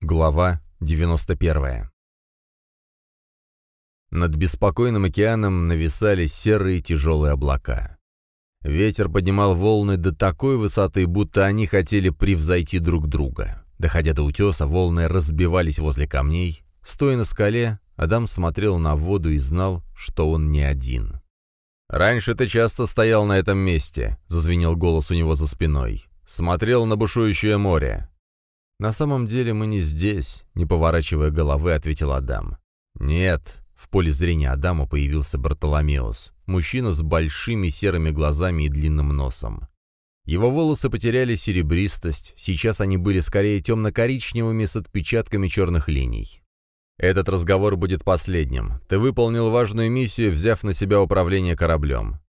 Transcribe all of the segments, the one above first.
Глава 91 Над беспокойным океаном нависали серые тяжелые облака. Ветер поднимал волны до такой высоты, будто они хотели превзойти друг друга. Доходя до утеса, волны разбивались возле камней. Стоя на скале, Адам смотрел на воду и знал, что он не один. «Раньше ты часто стоял на этом месте», — зазвенел голос у него за спиной. «Смотрел на бушующее море. «На самом деле мы не здесь», — не поворачивая головы, ответил Адам. «Нет». В поле зрения Адама появился Бартоломеус, мужчина с большими серыми глазами и длинным носом. Его волосы потеряли серебристость, сейчас они были скорее темно-коричневыми с отпечатками черных линий. «Этот разговор будет последним. Ты выполнил важную миссию, взяв на себя управление кораблем».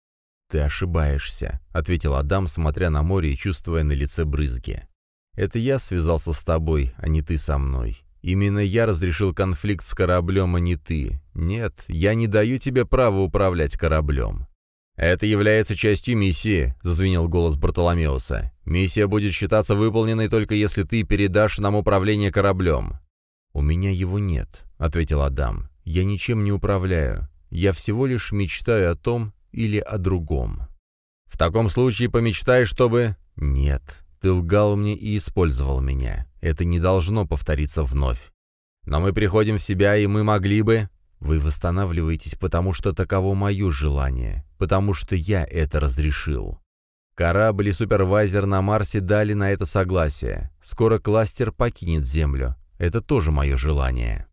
«Ты ошибаешься», — ответил Адам, смотря на море и чувствуя на лице брызги. Это я связался с тобой, а не ты со мной. Именно я разрешил конфликт с кораблем, а не ты. Нет, я не даю тебе права управлять кораблем. «Это является частью миссии», — зазвенел голос Бартоломеуса. «Миссия будет считаться выполненной только если ты передашь нам управление кораблем». «У меня его нет», — ответил Адам. «Я ничем не управляю. Я всего лишь мечтаю о том или о другом». «В таком случае помечтай, чтобы...» «Нет, ты лгал мне и использовал меня. Это не должно повториться вновь. Но мы приходим в себя, и мы могли бы... Вы восстанавливаетесь, потому что таково мое желание, потому что я это разрешил. Корабль и супервайзер на Марсе дали на это согласие. Скоро кластер покинет Землю. Это тоже мое желание.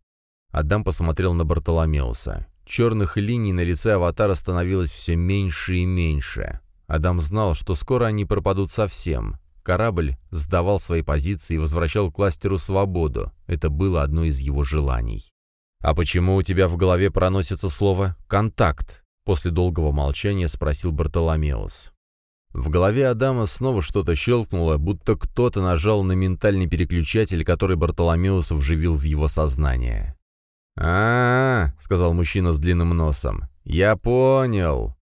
Адам посмотрел на Бартоломеуса. Черных линий на лице аватара становилось все меньше и меньше. Адам знал, что скоро они пропадут совсем. Корабль сдавал свои позиции и возвращал кластеру свободу. Это было одно из его желаний. «А почему у тебя в голове проносится слово «контакт»?» После долгого молчания спросил Бартоломеус. В голове Адама снова что-то щелкнуло, будто кто-то нажал на ментальный переключатель, который Бартоломеус вживил в его сознание. а, -а, -а сказал мужчина с длинным носом. «Я понял.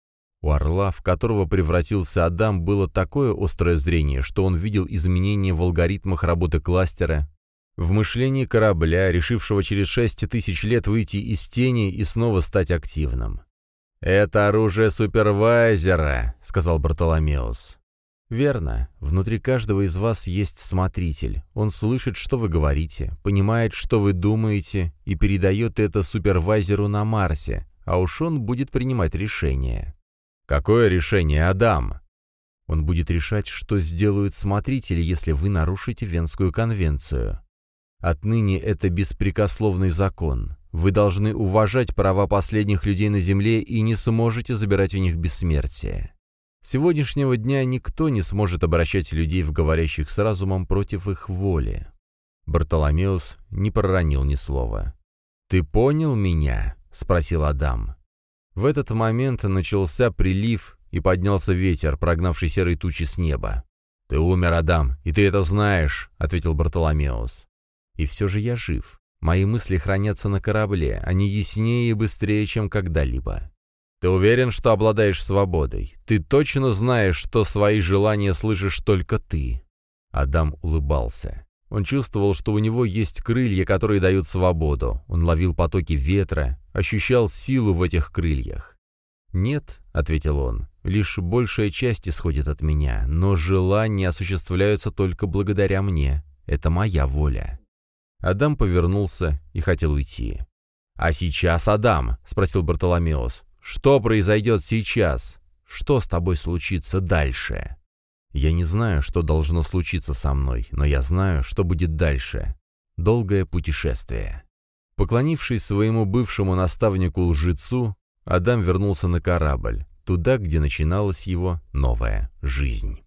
У орла, в которого превратился Адам, было такое острое зрение, что он видел изменения в алгоритмах работы кластера, в мышлении корабля, решившего через шесть тысяч лет выйти из тени и снова стать активным. «Это оружие супервайзера», — сказал Бартоломеус. «Верно. Внутри каждого из вас есть смотритель. Он слышит, что вы говорите, понимает, что вы думаете, и передает это супервайзеру на Марсе, а уж он будет принимать решения. «Какое решение, Адам?» Он будет решать, что сделают смотрители, если вы нарушите Венскую конвенцию. Отныне это беспрекословный закон. Вы должны уважать права последних людей на Земле и не сможете забирать у них бессмертие. С сегодняшнего дня никто не сможет обращать людей в говорящих с разумом против их воли. Бартоломеус не проронил ни слова. «Ты понял меня?» — спросил Адам. В этот момент начался прилив и поднялся ветер, прогнавший серые тучи с неба. «Ты умер, Адам, и ты это знаешь», — ответил Бартоломеус. «И все же я жив. Мои мысли хранятся на корабле, они яснее и быстрее, чем когда-либо. Ты уверен, что обладаешь свободой? Ты точно знаешь, что свои желания слышишь только ты?» Адам улыбался. Он чувствовал, что у него есть крылья, которые дают свободу. Он ловил потоки ветра, ощущал силу в этих крыльях. «Нет», — ответил он, — «лишь большая часть исходит от меня, но желания осуществляются только благодаря мне. Это моя воля». Адам повернулся и хотел уйти. «А сейчас, Адам?» — спросил Бартоломеус. «Что произойдет сейчас? Что с тобой случится дальше?» Я не знаю, что должно случиться со мной, но я знаю, что будет дальше. Долгое путешествие. Поклонившись своему бывшему наставнику-лжецу, Адам вернулся на корабль, туда, где начиналась его новая жизнь.